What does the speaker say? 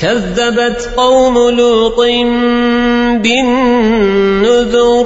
كذبت قوم لوط بالنذر.